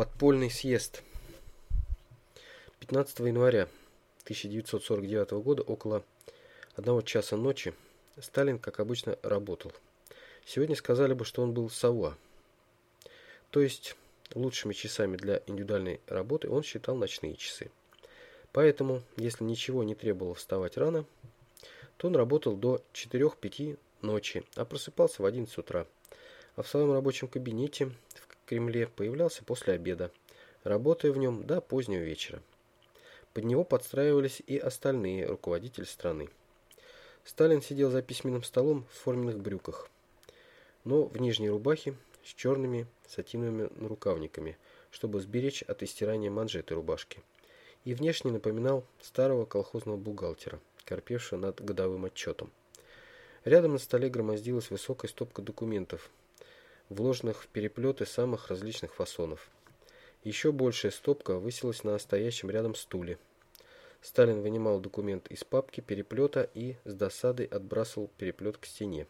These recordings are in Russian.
Подпольный съезд. 15 января 1949 года около одного часа ночи Сталин, как обычно, работал. Сегодня сказали бы, что он был сова. То есть лучшими часами для индивидуальной работы он считал ночные часы. Поэтому, если ничего не требовало вставать рано, то он работал до 4-5 ночи, а просыпался в 11 утра. А в своем рабочем кабинете Кремле появлялся после обеда, работая в нем до позднего вечера. Под него подстраивались и остальные руководители страны. Сталин сидел за письменным столом в форменных брюках, но в нижней рубахе с черными сатиновыми нарукавниками, чтобы сберечь от истирания манжеты рубашки. И внешне напоминал старого колхозного бухгалтера, корпевшего над годовым отчетом. Рядом на столе громоздилась высокая стопка документов, вложенных в переплеты самых различных фасонов. Еще большая стопка высилась на стоящем рядом стуле. Сталин вынимал документ из папки переплета и с досадой отбрасывал переплет к стене.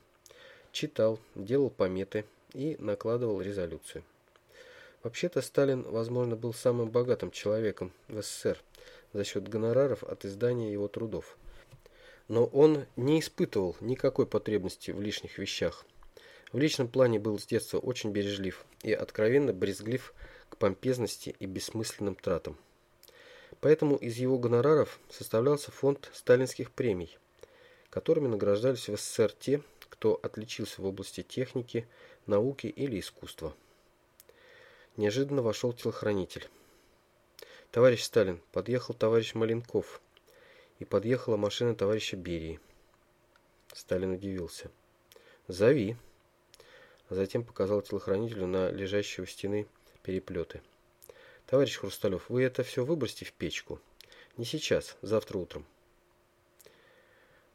Читал, делал пометы и накладывал резолюцию. Вообще-то Сталин, возможно, был самым богатым человеком в СССР за счет гонораров от издания его трудов. Но он не испытывал никакой потребности в лишних вещах. В личном плане был с детства очень бережлив и откровенно брезглив к помпезности и бессмысленным тратам. Поэтому из его гонораров составлялся фонд сталинских премий, которыми награждались в СССР те, кто отличился в области техники, науки или искусства. Неожиданно вошел телохранитель. Товарищ Сталин, подъехал товарищ Маленков, и подъехала машина товарища Берии. Сталин удивился. «Зови», а затем показал телохранителю на лежащие у стены переплеты. Товарищ Хрусталев, вы это все выбросьте в печку. Не сейчас, завтра утром.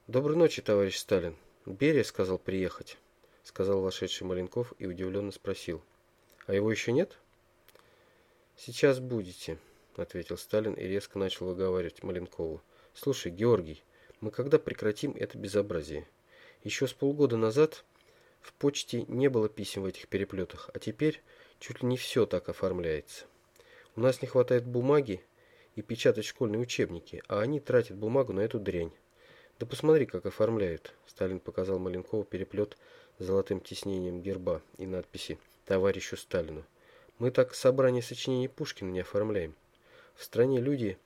Доброй ночи, товарищ Сталин. Берия сказал приехать, сказал вошедший Маленков и удивленно спросил. А его еще нет? Сейчас будете, ответил Сталин и резко начал выговаривать Маленкову. Слушай, Георгий, мы когда прекратим это безобразие? Еще с полгода назад в почте не было писем в этих переплетах, а теперь чуть ли не все так оформляется. У нас не хватает бумаги и печатать школьные учебники, а они тратят бумагу на эту дрянь. Да посмотри, как оформляют. Сталин показал Маленкову переплет с золотым тиснением герба и надписи «Товарищу Сталину». Мы так собрание сочинений Пушкина не оформляем. В стране люди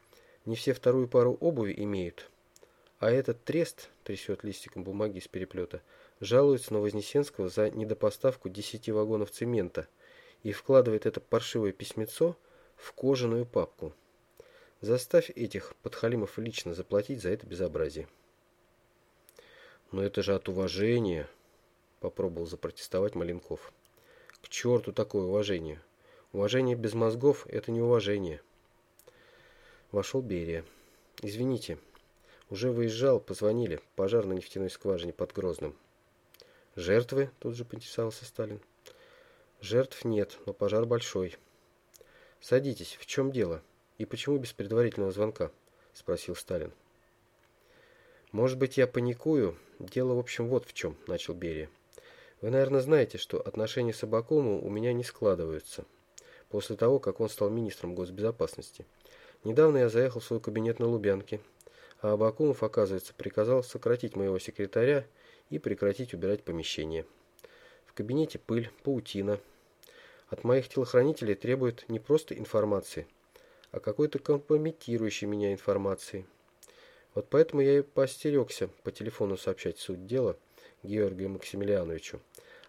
не все вторую пару обуви имеют, а этот трест трясет листиком бумаги из переплета – жалуется на Вознесенского за недопоставку 10 вагонов цемента и вкладывает это паршивое письмецо в кожаную папку. Заставь этих подхалимов лично заплатить за это безобразие. Но это же от уважения, попробовал запротестовать Маленков. К черту такое уважение. Уважение без мозгов это не уважение. Вошел Берия. Извините, уже выезжал, позвонили. Пожар на нефтяной скважине под Грозным. Жертвы? Тут же поинтересовался Сталин. Жертв нет, но пожар большой. Садитесь, в чем дело? И почему без предварительного звонка? Спросил Сталин. Может быть, я паникую? Дело, в общем, вот в чем, начал Берия. Вы, наверное, знаете, что отношения с Абакумом у меня не складываются. После того, как он стал министром госбезопасности. Недавно я заехал в свой кабинет на Лубянке, а Абакумов, оказывается, приказал сократить моего секретаря и прекратить убирать помещение. В кабинете пыль, паутина. От моих телохранителей требуют не просто информации, а какой-то компрометирующей меня информации. Вот поэтому я и поостерегся по телефону сообщать суть дела Георгию Максимилиановичу,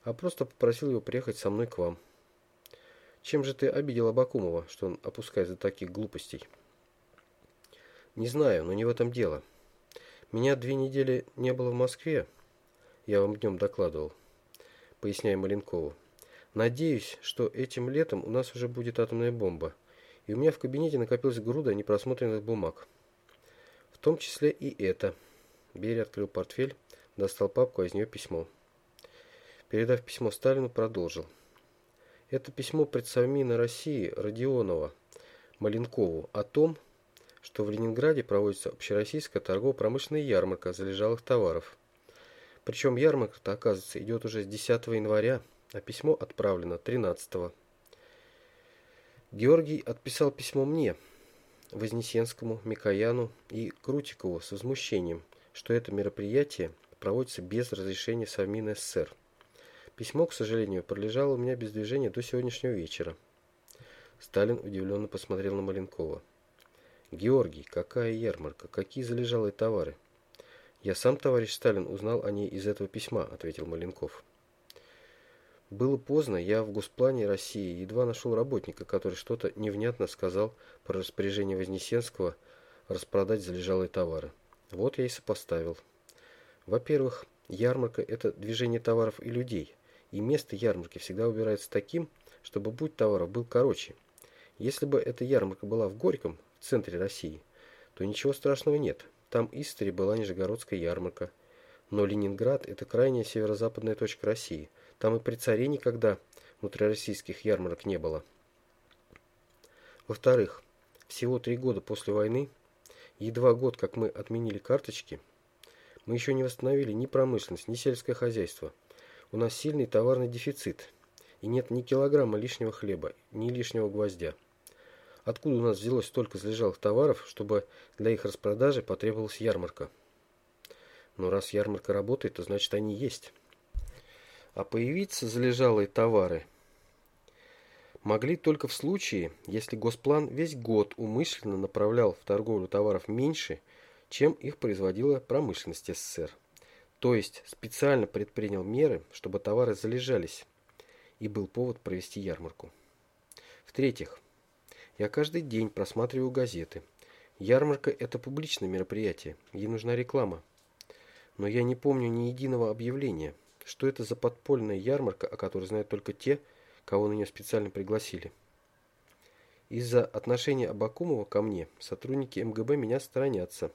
а просто попросил его приехать со мной к вам. Чем же ты обидел Абакумова, что он опускает до таких глупостей? Не знаю, но не в этом дело. Меня две недели не было в Москве, я вам днем докладывал, поясняя Маленкову. Надеюсь, что этим летом у нас уже будет атомная бомба, и у меня в кабинете накопилась груда непросмотренных бумаг. В том числе и это. Берия открыл портфель, достал папку, а из нее письмо. Передав письмо Сталину, продолжил. Это письмо предсовмина России Родионова Маленкову о том, что в Ленинграде проводится общероссийская торгово-промышленная ярмарка залежалых товаров. Причем ярмарка-то, оказывается, идет уже с 10 января, а письмо отправлено 13 -го. Георгий отписал письмо мне, Вознесенскому, Микояну и Крутикову с возмущением, что это мероприятие проводится без разрешения Совмина СССР. Письмо, к сожалению, пролежало у меня без движения до сегодняшнего вечера. Сталин удивленно посмотрел на Маленкова. «Георгий, какая ярмарка? Какие залежалые товары?» «Я сам, товарищ Сталин, узнал о ней из этого письма», — ответил Маленков. Было поздно, я в Госплане России едва нашел работника, который что-то невнятно сказал про распоряжение Вознесенского распродать залежалые товары. Вот я и сопоставил. Во-первых, ярмарка – это движение товаров и людей, и место ярмарки всегда выбирается таким, чтобы путь товаров был короче. Если бы эта ярмарка была в Горьком, в центре России, то ничего страшного нет. Там истори была Нижегородская ярмарка. Но Ленинград – это крайняя северо-западная точка России – там и при царе никогда внутрироссийских ярмарок не было. Во-вторых, всего три года после войны, едва год, как мы отменили карточки, мы еще не восстановили ни промышленность, ни сельское хозяйство. У нас сильный товарный дефицит, и нет ни килограмма лишнего хлеба, ни лишнего гвоздя. Откуда у нас взялось столько залежалых товаров, чтобы для их распродажи потребовалась ярмарка? Но раз ярмарка работает, то значит они есть а появиться залежалые товары могли только в случае, если Госплан весь год умышленно направлял в торговлю товаров меньше, чем их производила промышленность СССР. То есть специально предпринял меры, чтобы товары залежались, и был повод провести ярмарку. В-третьих, я каждый день просматриваю газеты. Ярмарка – это публичное мероприятие, ей нужна реклама. Но я не помню ни единого объявления – что это за подпольная ярмарка, о которой знают только те, кого на нее специально пригласили. Из-за отношения Абакумова ко мне сотрудники МГБ меня сторонятся.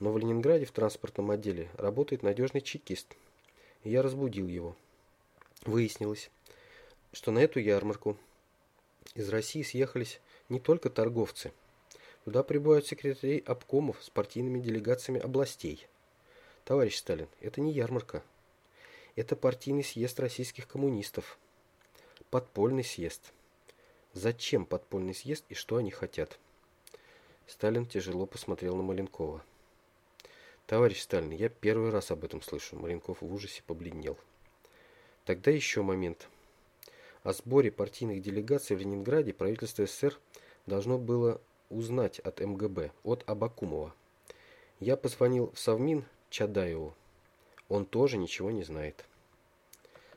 Но в Ленинграде в транспортном отделе работает надежный чекист. И я разбудил его. Выяснилось, что на эту ярмарку из России съехались не только торговцы. Туда прибывают секретари обкомов с партийными делегациями областей. Товарищ Сталин, это не ярмарка, это партийный съезд российских коммунистов. Подпольный съезд. Зачем подпольный съезд и что они хотят? Сталин тяжело посмотрел на Маленкова. Товарищ Сталин, я первый раз об этом слышу. Маленков в ужасе побледнел. Тогда еще момент. О сборе партийных делегаций в Ленинграде правительство СССР должно было узнать от МГБ, от Абакумова. Я позвонил в Совмин Чадаеву. Он тоже ничего не знает.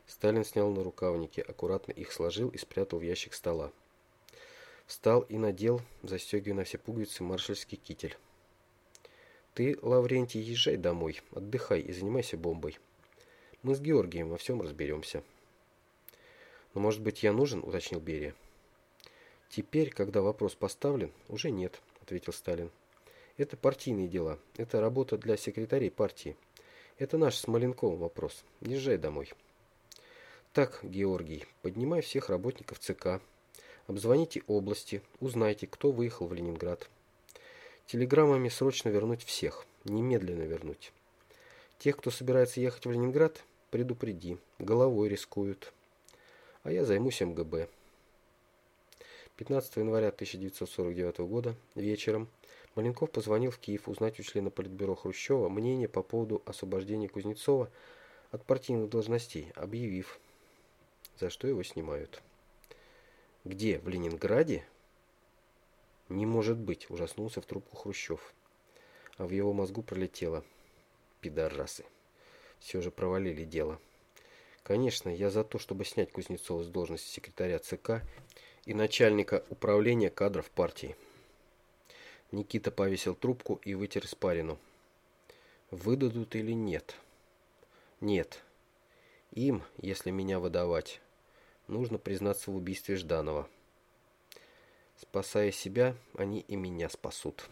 Сталин снял на рукавники, аккуратно их сложил и спрятал в ящик стола. Встал и надел, застегивая на все пуговицы, маршальский китель. Ты, Лаврентий, езжай домой, отдыхай и занимайся бомбой. Мы с Георгием во всем разберемся. Но, может быть, я нужен, уточнил Берия. Теперь, когда вопрос поставлен, уже нет, ответил Сталин. Это партийные дела, это работа для секретарей партии. Это наш с Маленковым вопрос. Езжай домой. Так, Георгий, поднимай всех работников ЦК. Обзвоните области, узнайте, кто выехал в Ленинград. Телеграммами срочно вернуть всех. Немедленно вернуть. Тех, кто собирается ехать в Ленинград, предупреди. Головой рискуют. А я займусь МГБ. 15 января 1949 года вечером Маленков позвонил в Киев узнать у члена Политбюро Хрущева мнение по поводу освобождения Кузнецова от партийных должностей, объявив, за что его снимают. «Где? В Ленинграде?» «Не может быть!» – ужаснулся в трубку Хрущев. А в его мозгу пролетело. «Пидорасы! Все же провалили дело. Конечно, я за то, чтобы снять Кузнецова с должности секретаря ЦК и начальника управления кадров партии». Никита повесил трубку и вытер испарину. Выдадут или нет? Нет. Им, если меня выдавать, нужно признаться в убийстве Жданова. Спасая себя, они и меня спасут.